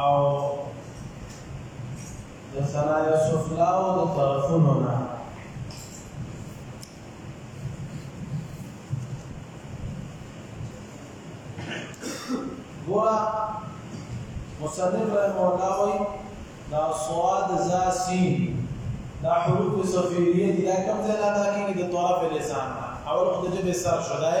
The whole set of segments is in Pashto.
او د سرای سفلاو د طرفونو نه ګوره مصنف رحمه الله وایي دا صاد ذا سین دا حروف صفیریه دي دا کوم ځای نه دا کېږي د طرف لسان اول خو د جبې سر شدای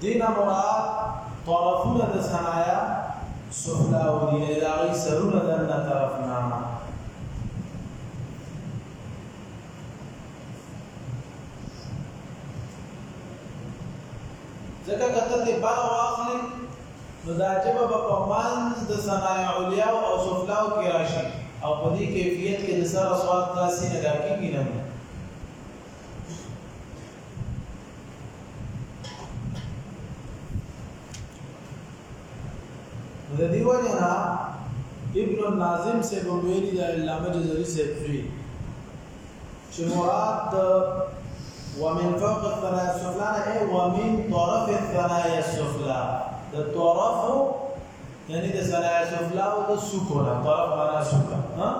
دینه مراد طرفونه د ثنایا سفلا ودی نه دا غي سرونه دنه طرف نه ځکه کته ته بار واخلې نو دا جبه په مانز د ثنایا علیا او سفلا او کې راشي او په دې کیفیت کې د سره سواد داسې نه دا کېږي نه د دې وجه نه ابن الناظم سے ویلي د علامه جزري سے فری چې مراد د ومن فوق الثنايا السفلى نه اي ومن طرف الثنايا السفلى د طرف یعنی د ثنايا السفلى او د سکونه طرف معنا سکونه ها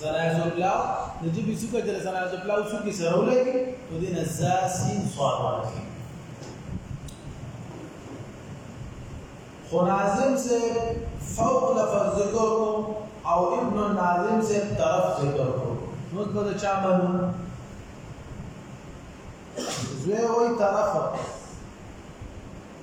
سرایز او پلاو د جبې څوکه چې سرایز او پلاو څوکې سره ولګي نو دې نه زا سین صاد ورکړي خو ناظم سے فوق لفظ ذکر کو او ابن الناظم سے طرف ذکر کو نو په چا باندې زوی وای طرف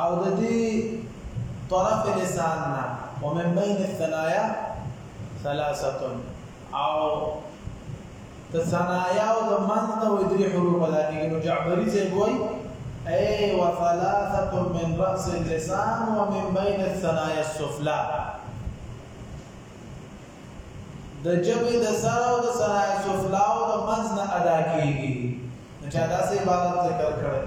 او د دې طرف لسان نه ومن بین الثنایا ثلاثتن او د ثنایا او د من ته وې درې حروف ادا کېږي نو جعفري څه وایي اي وثلاثه من راس اللسان ومن بين الثنايا السفلى د جبې د سره او د ثنايا السفلى او د منځ نه ادا کېږي چې دا سه عبارت ذکر کړل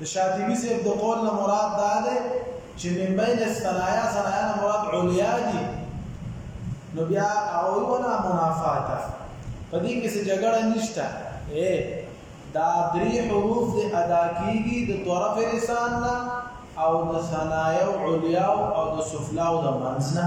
د شاطبي صیب د قول نه مراد دا دی چې من بین الثنایا ثنایا نه مراد علیا دي نو بیا هغوی ولا منافات په دې کې څه جګړه نشته دا درې حروف د ادا کیږي د طرف لسان نه او د ثنایا او علیا او د سفلا او د منځ نه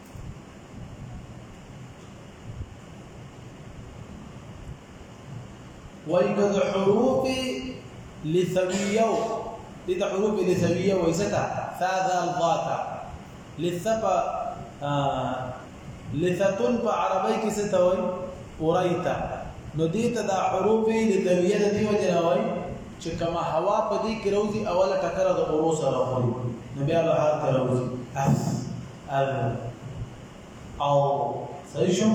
وای د حروف لثویه د حروف لثویه وای ستا ثا ذال ضاد لثفا لثتن په عربی کې څه ته وای اورایتا نو دې ته د حروف لثویه د دې وجه وای چې کما هوا په دې کې روزي اوله ټکر د اورو سره وای نو بیا به حال ته روزي او صحیح شو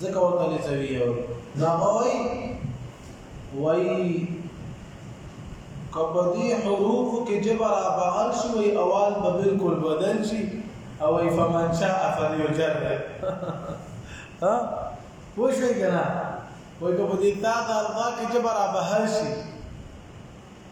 ځکه ورته لسوي یو دا وایي وایي کبدي حروف کې جبر ابعال شي وي اوال به بالکل بدل شي او ای فمن شاء فليجرب ها پوه شئ کنه وایي کبدي تا دا کې جبر ابعال شي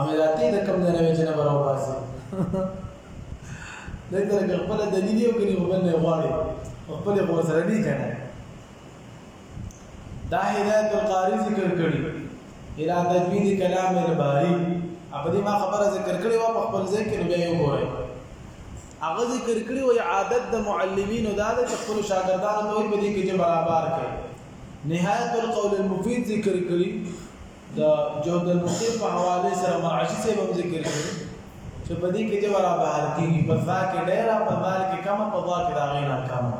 امراتي د کوم ځای نه چې نه براو باسي دلته که خپل دلیل یو کني خپل نه غواړي خپل غور سره دی کنه دا هدایت القاری ذکر کړی الى تجوید کلام الباری په دې ما خبره ذکر کړې و په خپل ځای کې نو بیا یو ګورئ هغه ذکر کړی و عادت د معلمینو دا د خپل شاګردانو په دې کې چې برابر کړي نهایت القول المفید ذکر کړی د جهد المقیم په حواله سره مرعشی صاحب هم ذکر کړی چې په دې کې دی ورا بهر کیږي په ځا کې ډیره په ځا کې کمه په ځا کې دا غي نه کمه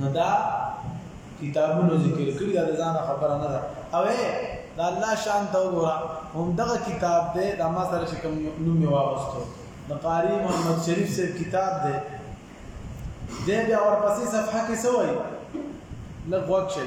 نو دا کتابونو ذکر کړی دا ځان خبره نه ده او دا الله شان ته وګوره هم دغه کتاب دی دا ما سره چې کوم نوم یې واغوستو د قاری محمد شریف صاحب کتاب دی دې بیا ورپسې صفحه کې سوې لږ وخت شي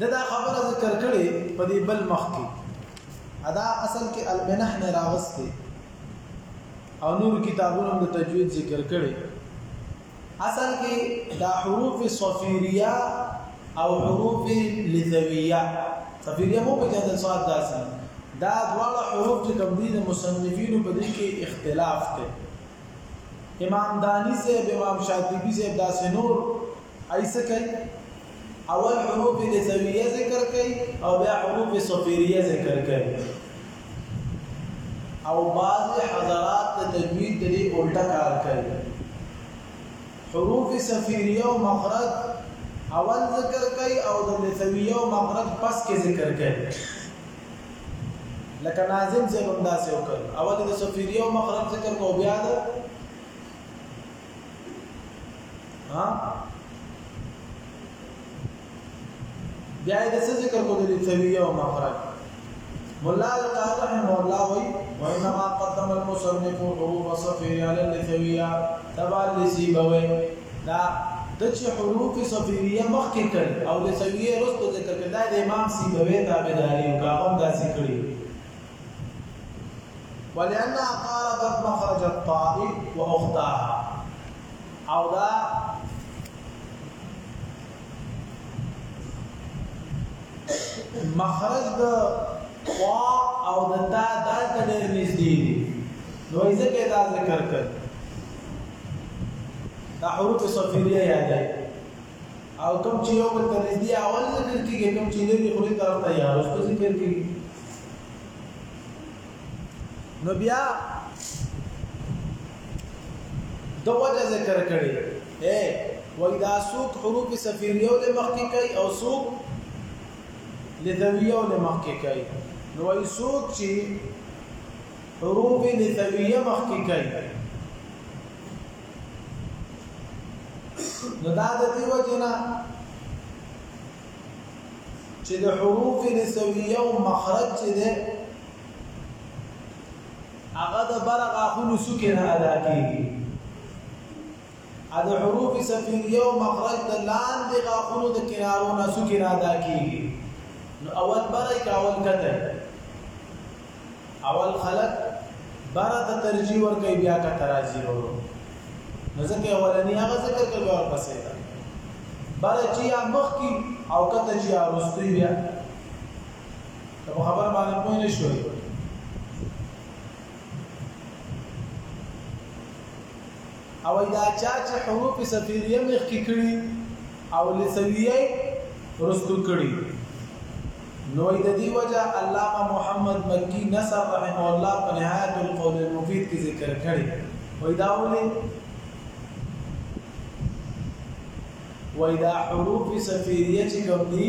د دا خبره ذکر کړي په دې بل مخ کې ادا اصل کې المنح نه راغسته او نور کتابونو د تجوید ذکر کړي اصل کې دا حروف صفیریه او حروف لثویه صفیریه مو په جهاد صاد داسي دا دواړه حروف چې کوم دي د مصنفینو په دې کې اختلاف دی امام دانی صاحب امام شاطبی صاحب داسې نور ایسه کوي اول حروف نزویه ذکر کوي او بیا حروف صفیریه ذکر کوي او بعض حضرات د تجوید د دې الټا کار کوي حروف صفیریه او مخرج اول ذکر کوي او د نزویه او مخرج پس کې ذکر کوي لکه ناظم صاحب هم داسې وکړ اول د سفیر یو مخرب ذکر کو بیا د ها بیا د څه ذکر کو د سفیر یو مخرب مولا قال رحمه الله وی وانما قدم المصنف حروف صفیر علی الثویه دباندې سيبوي دا د چې حروف صفویه مخکې کړ او د سویه وروسته ذکر کړ دا د امام سیبوي تابعداري او هغه هم داسې کړي ولأنها قاربت مخرج الطائف وأختاها او دا مخرج د طا او د تا دا ته ډېر نږدې دي نو یې ځکه دا ذکر کړ دا حروف صفیریه یادې او کوم چې یو بل ته نږدې اول ذکر کیږي کوم چې لري خو یې طرف ته یا وروسته ذکر کیږي نو بیا د وجه ذکر کړي اے وای دا سوق حروف صفیریه له مخکې کوي او سوق لدویه له مخکې کوي نو وای سوق چې حروف نتویه مخکې کوي نو دا د دې وجه نه چې د حروف نسویه او مخرج چې ده هغه د برغ اخونو سکه نه ادا کیږي د حروف سفیه او مخرج د لاندې غاخونو د کنارو نه سکه نه ادا کیږي نو اول برای کا اول کته اول خلک بره ته ترجیح ورکوي بیا که ته راځي ورو نو ځکه اولنی هغه ذکر کوي بیا ورپسې ده بره چې یا مخکې او کته چې یا وروستوي بیا که په خبره باندې پوه نه شوي او وایي دا چا چې حروف صفیریه مخکې کړي او لثویه رستو کړي نو وایي د دې وجه علامه محمد مکی نصر رحمه الله په نهایت القول المفید کې ذکر کړي وایي دا ولې وای دا حروف صفیریه چې کوم دي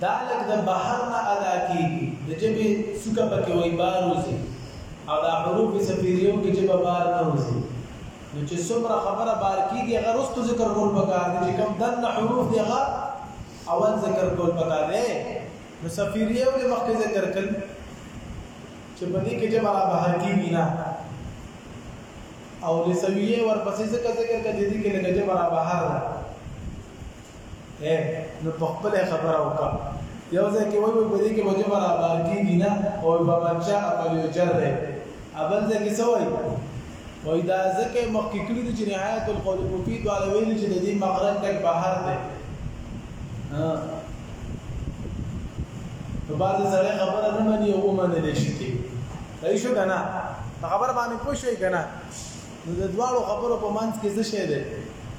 دا لږ د بهر نه ادا کېږي، د ژبې څوکه پکې وي بار وځي او دا حروف صفیریو کې ژبه بار نه وځي، نو چې څومره خبره بار کېږي هغه وروسته ذکر کول پکار دي، چې کوم دننه حروف دي هغه اول ذکر کول پکار دي، نو صفیریو دې مخکې ذکر کړل چې په دې کې ژبه را بهر کېږي نه او لسویه ورپسې ذکر ذکر کړه چې دې کې لږه ژبه را بهر ده. اې نو په خپل خبره وکړه یو ځای کې وایي په دې کې به جمع را بار کېږي نه او په منشا عمل یو جر دی اول ځای کې څه وایي وایي دا ځکه مخکې کړي دي چې نهایت القول مفید والا ویلي چې د دې مخرج تک بهر دی نو بعضې سړی خبره نه مني او ومنلی شي کې صحیح شو که نه په خبره باندې پوه شوئ که نه نو د دواړو خبرو په منځ کې څه شی دی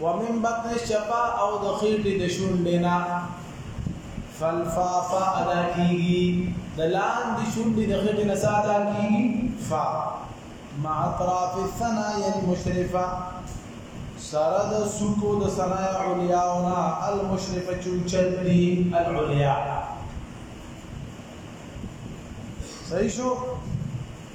ومن بطن الشفا او د خېټې د شونډې نه فالفا فا ادا کیږي د لاندې شونډې د خېټې نه څه ادا کیږي فا مع اطراف الثنايا المشرفه سره د سکو د ثنايا عليا او نه المشرفه چوچل دي العليا صحیح شو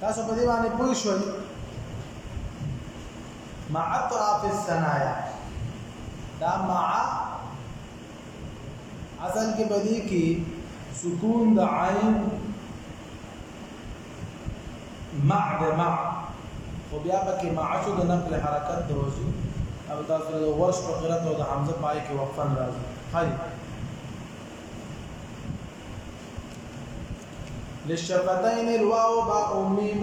تاسو په دې باندې پوه شئ مع اطراف الثنايا دا مع اصل کې بدی کې سکون د عین مع د مع خو بیا پکې مع شو د نقل حرکت د وجه او تاسو د ورش په قرات او د حمزه پای کې وقفا راځي هاي للشفتين الواو باء ميم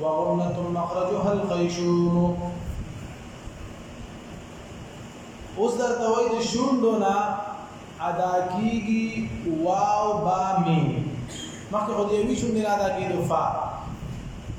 وغنة مخرجها الخيشوم اوس درته وایي د شونډو نه ادا کیږي واو با میم مخکې خو د یوې شونډې نه ادا کېدو فا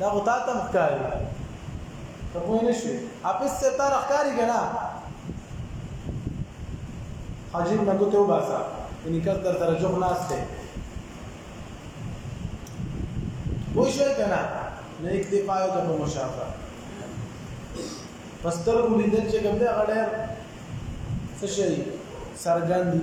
دا خو تاته هم ښکاري ته پوه نه شوې حافظ صاحب تا له ښکاري که نه حاجیب نه ګوتې وباسه یعنې کس در سره جوخ ناست دی پوه شوې که نه نه اکتفا یو ته په مشافه په سترګو لیدل چې کوم دی هغه ډېر څه شي څرګند دي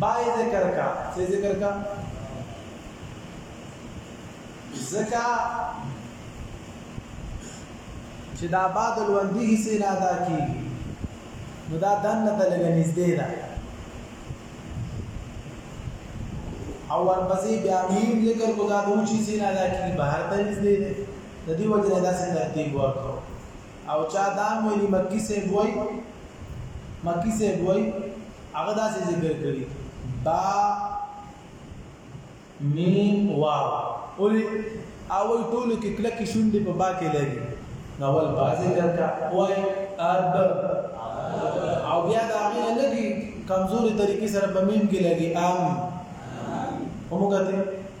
بای ذکر کا څه ذکر کا زکا چې دا بعد الوندي حصے نه ادا کیږي نو دا دنه ته لګ نږدې ده او ورپسې بیا میم ذکر کو دا دوه چیزې نه ادا کیږي بهر ته نږدې ده د دې وجه نه داسې ترتیب ورکړو او چا دام ویلی مکی صاحب وای مکی صاحب وای هغه داسې ذکر کړی با میم واو اولی اول ټولو کې کلکی شونډې په با کې لري نو اول با ذکر کا وای اب او بیا دا غیله لګي کمزوري طریقې سره په میم کې لګي ام ومګته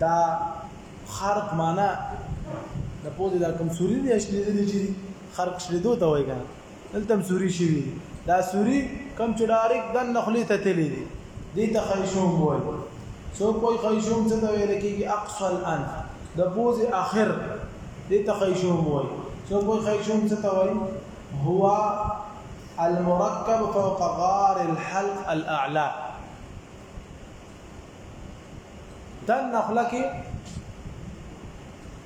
دا خرق معنا د پوزې دا کوم سوري دی شلیدلې چې خرق شلیدو ته وایي کنه دلته هم سوري شي دا سوري کم چې ډایرک د نخلي ته تللی دی دې ته خیشوم وایي سو کوئی خیشوم څه ته ویل کېږي اقصى الانف د پوزې اخر دې ته خیشوم وایي سو کوئی خیشوم څه ته وایي هو المركب فوق غار الحلق الاعلى دا نخله کې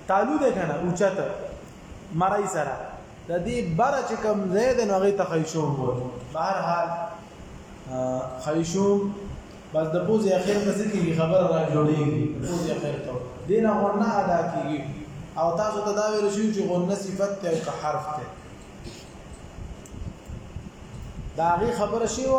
تالو ده کنه اوچته مړای سره د دې بار چې کم زید نو غي تخیشوم وو بهر حال خیشوم بس د پوزې اخر ته ځکه خبر را جوړیږي پوزې اخر ته دین غرنا ادا کیږي او تاسو ته دا ویل شو چې غرنا صفت ته او حرف ته دا غي خبره شی و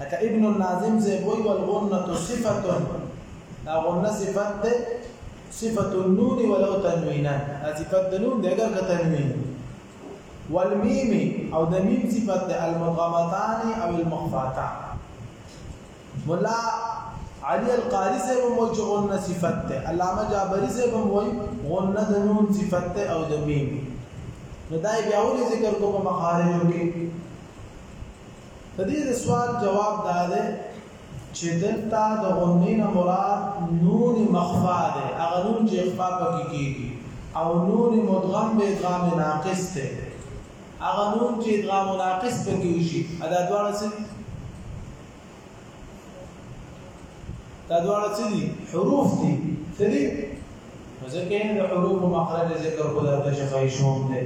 لکه ابن الناظم صاحب وایي والغنة صفة دا غنه صفت ده صفت النون ولو تنوینا دا صفت د نون دی اگر که تنوین والمیم او د میم صفت ده المدغمتان او المخفاتان مولا علی القاری صاحب هم وایي چې غنه صفت ده علامه جابری صاحب هم وایي غنه د نون صفت ده او د میم نو دا بیا ولې ذکر کوم مخارجو کې د دې د سوال جواب دا دی چې دلته د غنې نه مراد نون مخفا دی، هغه نون چې اخفا پکې کېږي، او نون مدغم به ادغام ناقص دی، هغه نون چې ادغام ناقص پکې وشي، دا دواړه څه دي؟ دا دواړه څه دي؟ حروف دي، څه دي؟ نو ځکه یې د حروفو مخرج ذکر خو درته شفایي شوم دی.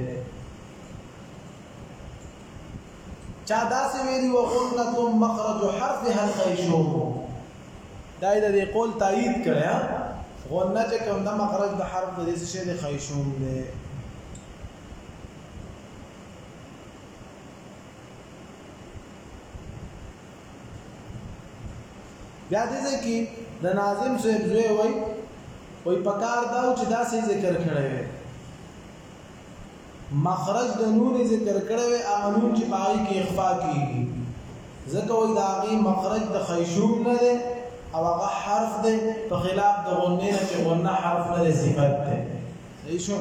چا داسې ویلي و غنة مخرج حرفها الخيشوم دا یې د دې قول تایید کړی غنه چې کوم د مخرج د حرف د دې څه شی دی خیشوم دی بیا دې ځای کې د ناظم صاحب زوی وای وای پکار دا چې دا سې ذکر کړی وي مخرج د نون ذکر کړی وي هغه نون چې په هغې کې اخفا کېږي ځکه وایي د هغې مخرج د خیشوم نه دی او هغه حرف دی په خلاف د غنې نه چې غنه حرف نه دی صفت دی صحیح شو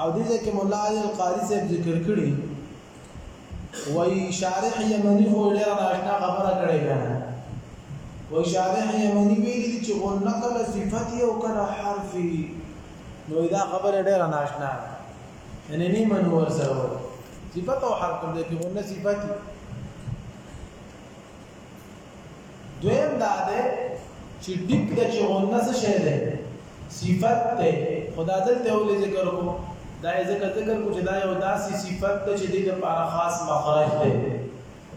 او دې ځای کې مولا علي القاري صاحب ذکر کړي وایي شارح یمني خو ډېره ناشنا خبره کړې ده وایي شارح یمني ویلي چې غنه کله صفت او کله حرف نو دا خبره ډیره ناشنا ده یعنی نه منو ور سره ور صفت او حرف دې کې غو نه صفت دویم دا ده چې ډیک د چې غو نه څه شه ده صفت ده خدا دلته ولې ذکر کو دا ذکر ذکر کو چې دا یو داسې صفت ده چې دې لپاره خاص مخرج ده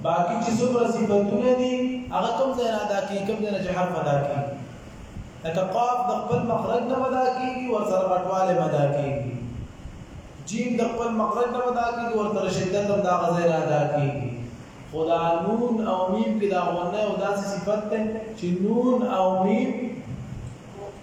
باقی چی څومره صفتونه دی هغه کوم ځای نه ادا کیږي کوم ځای نه چې حرف ادا کیږي لکه قاف د خپل مخرج نه ادا کیږي ور سره غټواله ادا کیږي جیم د خپل مخرج نه ادا کیږي ور سره شدت هم دا غزه نه ادا کیږي خدا نون او میم کې دا غونه او داسې صفت ده چې نون او میم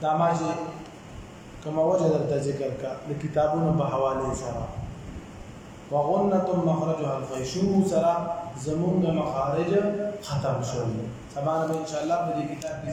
دا ما چې کومه وجه درته ذکر کا د کتابونو په حواله سره وغنه مخرجها الخيشوم سره زمونږ مخارج ختم شول سبا ان شاء الله په دې کتاب